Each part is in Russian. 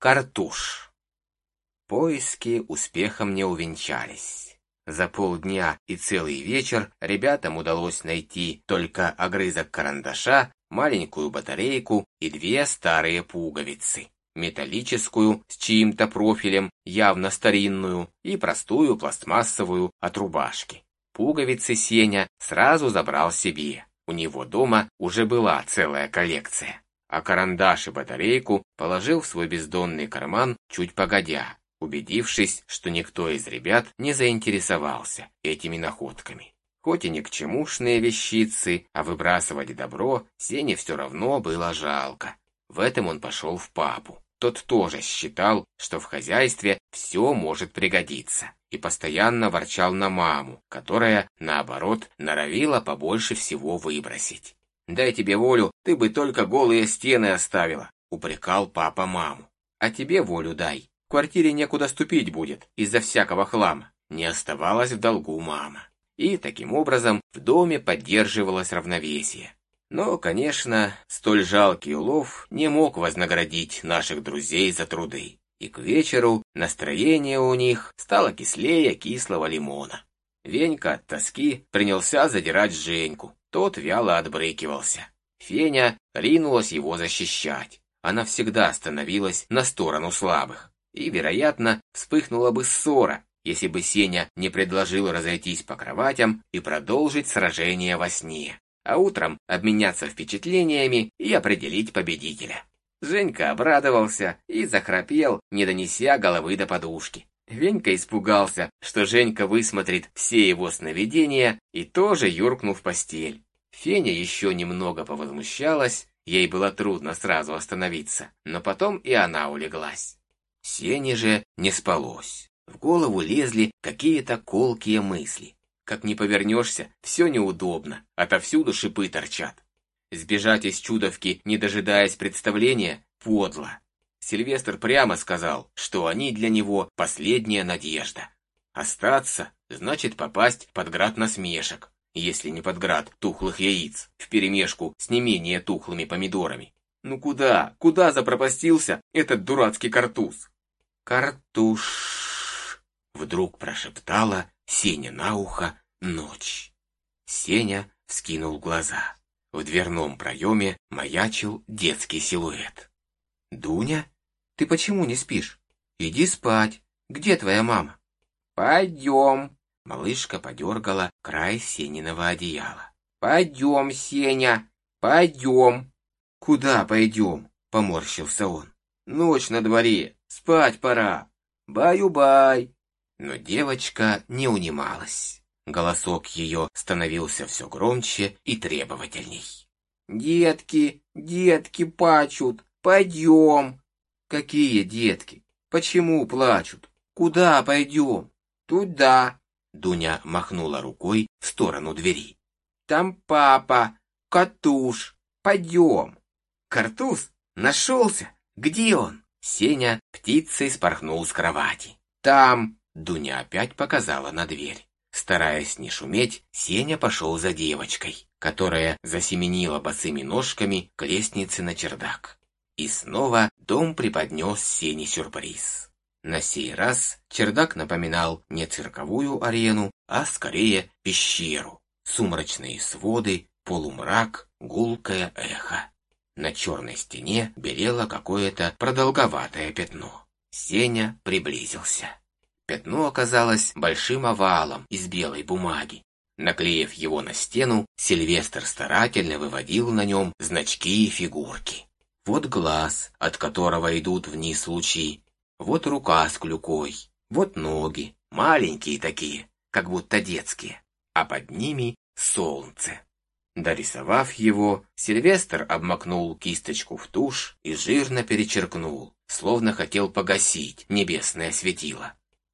Картуш. Поиски успехом не увенчались. За полдня и целый вечер ребятам удалось найти только огрызок карандаша, маленькую батарейку и две старые пуговицы. Металлическую с чьим-то профилем, явно старинную, и простую пластмассовую от рубашки. Пуговицы Сеня сразу забрал себе. У него дома уже была целая коллекция а карандаш и батарейку положил в свой бездонный карман чуть погодя, убедившись, что никто из ребят не заинтересовался этими находками. Хоть и ни к чемушные вещицы, а выбрасывать добро Сене все равно было жалко. В этом он пошел в папу. Тот тоже считал, что в хозяйстве все может пригодиться, и постоянно ворчал на маму, которая, наоборот, норовила побольше всего выбросить. «Дай тебе волю, ты бы только голые стены оставила», — упрекал папа маму. «А тебе волю дай. В квартире некуда ступить будет из-за всякого хлама». Не оставалась в долгу мама. И таким образом в доме поддерживалось равновесие. Но, конечно, столь жалкий улов не мог вознаградить наших друзей за труды. И к вечеру настроение у них стало кислее кислого лимона. Венька от тоски принялся задирать Женьку, тот вяло отбрыкивался. Феня ринулась его защищать. Она всегда становилась на сторону слабых. И, вероятно, вспыхнула бы ссора, если бы Сеня не предложил разойтись по кроватям и продолжить сражение во сне, а утром обменяться впечатлениями и определить победителя. Женька обрадовался и захрапел, не донеся головы до подушки. Венька испугался, что Женька высмотрит все его сновидения и тоже юркнул в постель. Феня еще немного повозмущалась, ей было трудно сразу остановиться, но потом и она улеглась. Сене же не спалось. В голову лезли какие-то колкие мысли. Как не повернешься, все неудобно, отовсюду шипы торчат. Сбежать из чудовки, не дожидаясь представления, подло. Сильвестр прямо сказал, что они для него последняя надежда. Остаться значит попасть под град насмешек, если не под град тухлых яиц, вперемешку с не менее тухлыми помидорами. Ну куда, куда запропастился этот дурацкий картуз? Картуш, вдруг прошептала Сеня на ухо ночь. Сеня вскинул глаза. В дверном проеме маячил детский силуэт. «Дуня?» Ты почему не спишь? Иди спать. Где твоя мама? Пойдем. Малышка подергала край Сениного одеяла. Пойдем, Сеня, пойдем. Куда пойдем? Поморщился он. Ночь на дворе, спать пора. Баю-бай. Но девочка не унималась. Голосок ее становился все громче и требовательней. «Детки, детки пачут, пойдем, Какие детки? Почему плачут? Куда пойдем? Туда. Дуня махнула рукой в сторону двери. Там папа, Катуш, пойдем. Картуз нашелся. Где он? Сеня птицей спорхнул с кровати. Там. Дуня опять показала на дверь. Стараясь не шуметь, Сеня пошел за девочкой, которая засеменила босыми ножками к лестнице на чердак. И снова дом преподнес Сене сюрприз. На сей раз чердак напоминал не цирковую арену, а скорее пещеру. Сумрачные своды, полумрак, гулкое эхо. На черной стене белело какое-то продолговатое пятно. Сеня приблизился. Пятно оказалось большим овалом из белой бумаги. Наклеив его на стену, Сильвестр старательно выводил на нем значки и фигурки. Вот глаз, от которого идут вниз лучи. Вот рука с клюкой. Вот ноги, маленькие такие, как будто детские. А под ними солнце. Дорисовав его, Сильвестр обмакнул кисточку в тушь и жирно перечеркнул, словно хотел погасить небесное светило.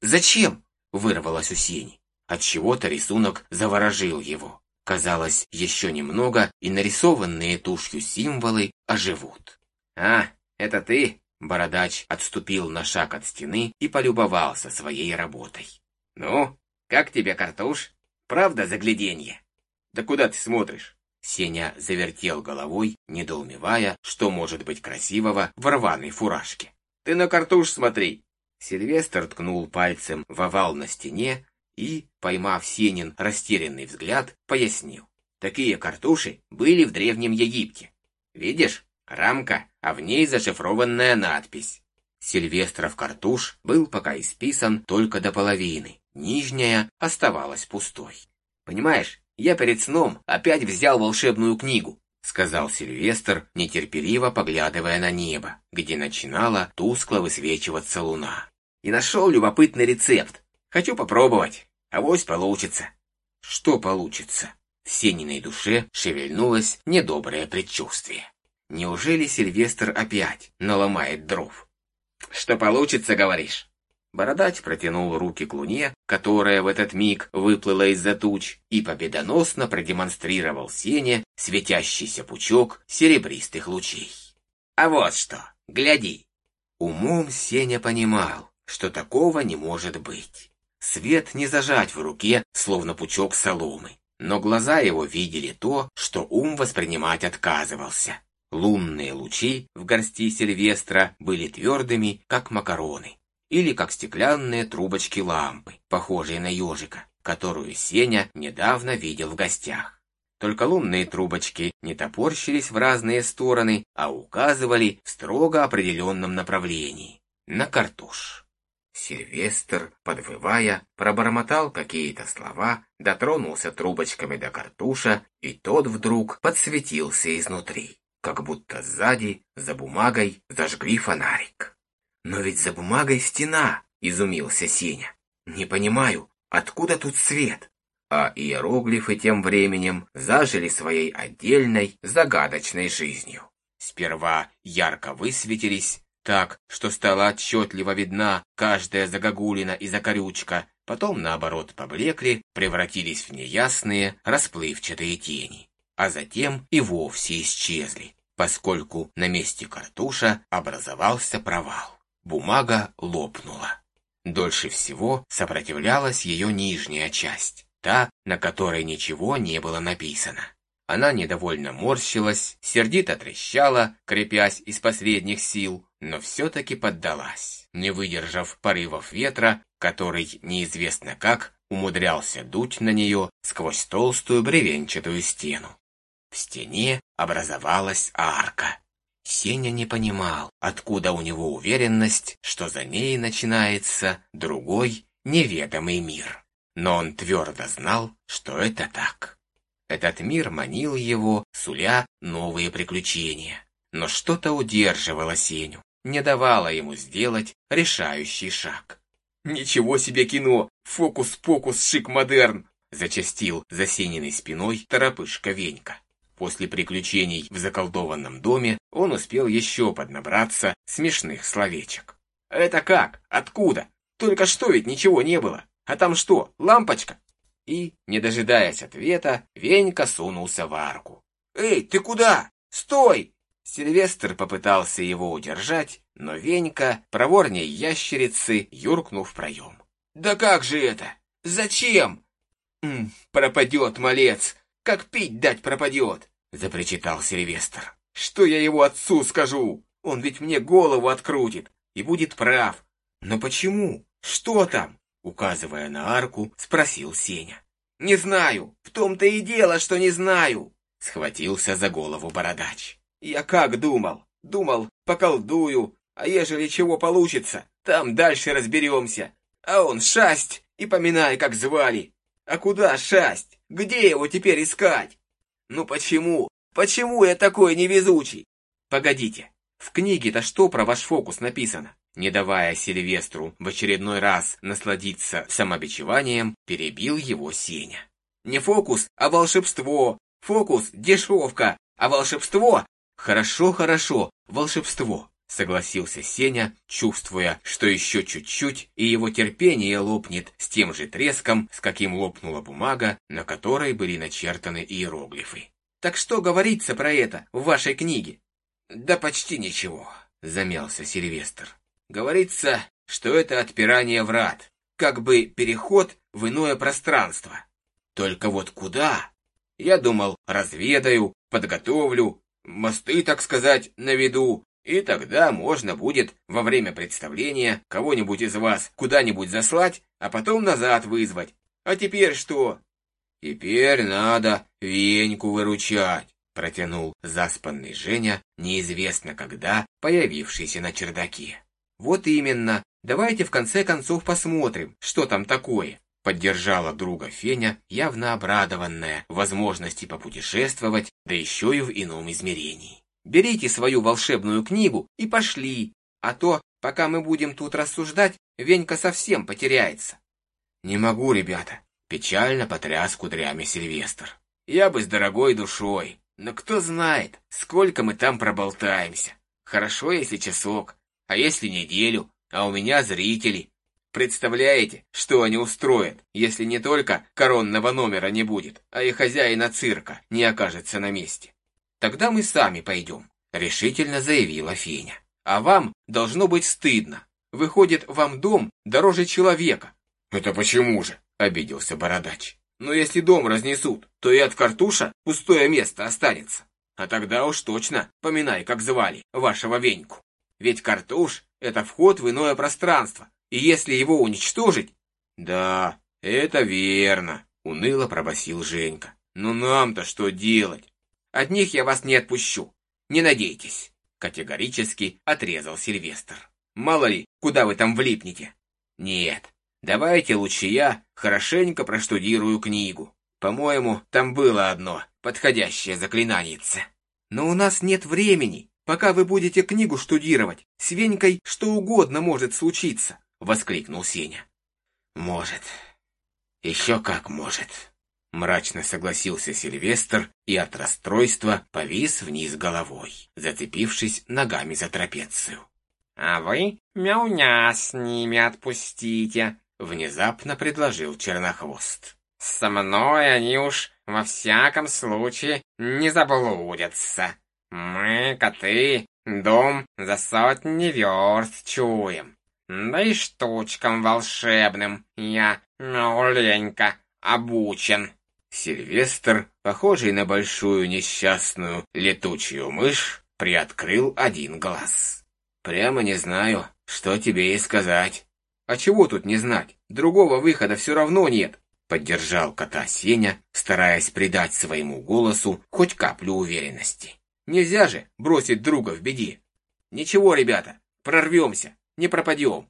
«Зачем?» — вырвалось у Сени. Отчего-то рисунок заворожил его. Казалось, еще немного, и нарисованные тушью символы оживут. «А, это ты?» Бородач отступил на шаг от стены и полюбовался своей работой. «Ну, как тебе, картуш? Правда загляденье?» «Да куда ты смотришь?» Сеня завертел головой, недоумевая, что может быть красивого в рваной фуражке. Ты на картуш смотри!» Сильвестр ткнул пальцем в овал на стене и, поймав Сенин растерянный взгляд, пояснил. Такие картуши были в Древнем Египте. Видишь, рамка, а в ней зашифрованная надпись. Сильвестров картуш был пока исписан только до половины, нижняя оставалась пустой. Понимаешь, я перед сном опять взял волшебную книгу, сказал Сильвестр, нетерпеливо поглядывая на небо, где начинала тускло высвечиваться луна. И нашел любопытный рецепт. Хочу попробовать. Авось получится. Что получится? В Сениной душе шевельнулось недоброе предчувствие. Неужели Сильвестр опять наломает дров? Что получится, говоришь? Бородач протянул руки к луне, которая в этот миг выплыла из-за туч, и победоносно продемонстрировал Сене светящийся пучок серебристых лучей. «А вот что, гляди!» Умом Сеня понимал, что такого не может быть. Свет не зажать в руке, словно пучок соломы. Но глаза его видели то, что ум воспринимать отказывался. Лунные лучи в горсти Сильвестра были твердыми, как макароны, или как стеклянные трубочки лампы, похожие на ежика, которую Сеня недавно видел в гостях. Только лунные трубочки не топорщились в разные стороны, а указывали в строго определенном направлении – на картуш. Сильвестр, подвывая, пробормотал какие-то слова, дотронулся трубочками до картуша, и тот вдруг подсветился изнутри, как будто сзади, за бумагой, зажгли фонарик. «Но ведь за бумагой стена!» — изумился Сеня. «Не понимаю, откуда тут свет?» А иероглифы тем временем зажили своей отдельной, загадочной жизнью. Сперва ярко высветились, так, что стала отчетливо видна каждая загогулина и закорючка, потом, наоборот, поблекли, превратились в неясные, расплывчатые тени, а затем и вовсе исчезли, поскольку на месте картуша образовался провал. Бумага лопнула. Дольше всего сопротивлялась ее нижняя часть, та, на которой ничего не было написано. Она недовольно морщилась, сердито трещала, крепясь из последних сил, но все-таки поддалась, не выдержав порывов ветра, который неизвестно как умудрялся дуть на нее сквозь толстую бревенчатую стену. В стене образовалась арка. Сеня не понимал, откуда у него уверенность, что за ней начинается другой неведомый мир. Но он твердо знал, что это так. Этот мир манил его, суля новые приключения. Но что-то удерживало Сеню, не давало ему сделать решающий шаг. «Ничего себе кино! Фокус-покус, шик-модерн!» зачастил за Сениной спиной торопышка Венька. После приключений в заколдованном доме он успел еще поднабраться смешных словечек. «Это как? Откуда? Только что ведь ничего не было. А там что, лампочка? И, не дожидаясь ответа, Венька сунулся в арку. «Эй, ты куда? Стой!» Сильвестр попытался его удержать, но Венька, проворней ящерицы, юркнул в проем. «Да как же это? Зачем?» «М, «Пропадет, малец! Как пить дать пропадет!» — запричитал Сильвестр. «Что я его отцу скажу? Он ведь мне голову открутит и будет прав. Но почему? Что там? Указывая на арку, спросил Сеня. «Не знаю, в том-то и дело, что не знаю!» Схватился за голову бородач. «Я как думал? Думал, поколдую, а ежели чего получится, там дальше разберемся. А он шасть, и поминай, как звали. А куда шасть? Где его теперь искать? Ну почему? Почему я такой невезучий? Погодите, в книге-то что про ваш фокус написано? Не давая Сильвестру в очередной раз насладиться самобичеванием, перебил его Сеня. «Не фокус, а волшебство! Фокус — дешевка, а волшебство...» «Хорошо, хорошо, волшебство!» Согласился Сеня, чувствуя, что еще чуть-чуть, и его терпение лопнет с тем же треском, с каким лопнула бумага, на которой были начертаны иероглифы. «Так что говорится про это в вашей книге?» «Да почти ничего», — замялся Сильвестр. Говорится, что это отпирание врат, как бы переход в иное пространство. Только вот куда? Я думал, разведаю, подготовлю, мосты, так сказать, наведу, И тогда можно будет во время представления кого-нибудь из вас куда-нибудь заслать, а потом назад вызвать. А теперь что? Теперь надо Веньку выручать, протянул заспанный Женя, неизвестно когда появившийся на чердаке. Вот именно, давайте в конце концов посмотрим, что там такое. Поддержала друга Феня, явно обрадованная возможности попутешествовать, да еще и в ином измерении. Берите свою волшебную книгу и пошли, а то, пока мы будем тут рассуждать, Венька совсем потеряется. Не могу, ребята, печально потряс кудрями Сильвестр. Я бы с дорогой душой, но кто знает, сколько мы там проболтаемся. Хорошо, если часок, а если неделю, а у меня зрители, Представляете, что они устроят, если не только коронного номера не будет, а и хозяина цирка не окажется на месте? Тогда мы сами пойдем, решительно заявила Феня. А вам должно быть стыдно. Выходит, вам дом дороже человека. Это почему же? Обиделся бородач. Но если дом разнесут, то и от картуша пустое место останется. А тогда уж точно поминай, как звали вашего Веньку. Ведь картуш — это вход в иное пространство, и если его уничтожить... Да, это верно, уныло пробасил Женька. Но нам-то что делать? От них я вас не отпущу. Не надейтесь, категорически отрезал Сильвестр. Мало ли, куда вы там влипнете. Нет, давайте лучше я хорошенько проштудирую книгу. По-моему, там было одно подходящее заклинанице. Но у нас нет времени. Пока вы будете книгу штудировать, с Венькой что угодно может случиться. — воскликнул Сеня. «Может. Еще как может». Мрачно согласился Сильвестр и от расстройства повис вниз головой, зацепившись ногами за трапецию. «А вы мяуня с ними отпустите», — внезапно предложил Чернохвост. «Со мной они уж во всяком случае не заблудятся. Мы, коты, дом за сотни верст чуем. Да и штучкам волшебным я, маленько, обучен. Сильвестр, похожий на большую несчастную летучую мышь, приоткрыл один глаз. Прямо не знаю, что тебе и сказать. А чего тут не знать? Другого выхода все равно нет. Поддержал кота Сеня, стараясь придать своему голосу хоть каплю уверенности. Нельзя же бросить друга в беде. Ничего, ребята, прорвемся не пропадем.